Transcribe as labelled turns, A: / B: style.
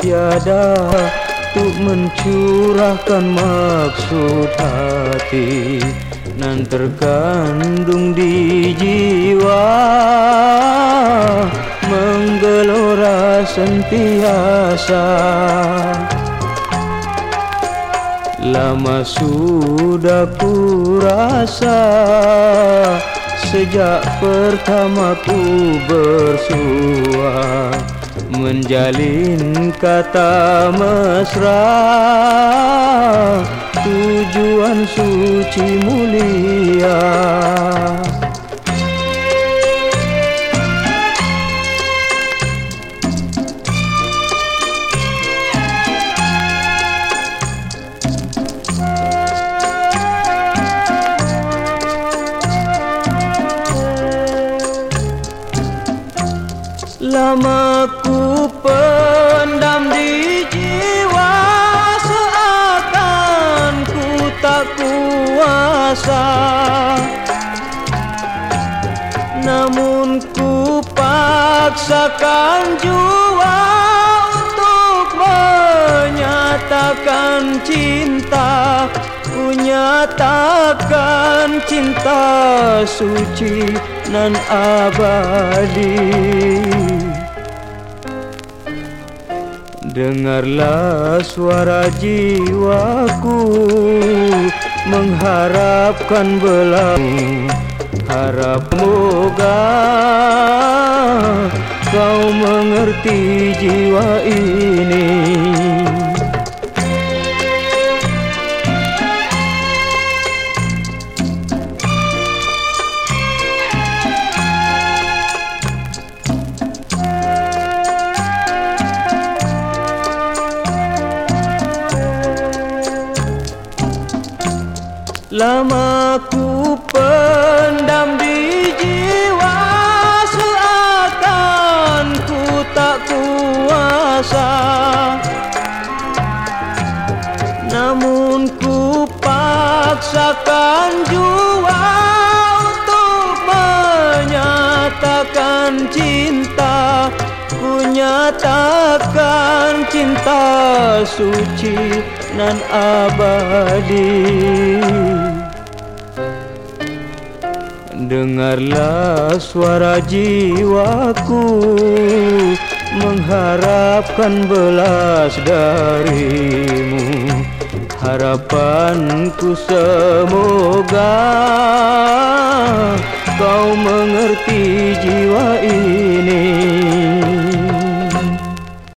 A: tiada Untuk mencurahkan maksud hati Nan terkandung di jiwa? Menggelora sentiasa. Lama sudah ku rasa Sejak pertama ku bersua Menjalin kata mesra. Tujuan suci mulia Lama ku pendam di jiwa Seakan ku tak kuasa. Namun ku paksakan jua Untuk menyatakan cinta. Ku nyatakan cinta suci nan abadi. Dengarlah suara jiwaku Mengharapkan belang. Harap moga Kau mengerti jiwa ini Lama ku pendam di jiwa Seakan ku tak kuasa. Namun ku paksakan jua Untuk menyatakan cinta Ku nyatakan cinta suci nan abadi Dengarlah suara jiwaku Mengharapkan belas darimu. Harapanku semoga Kau mengerti jiwa ini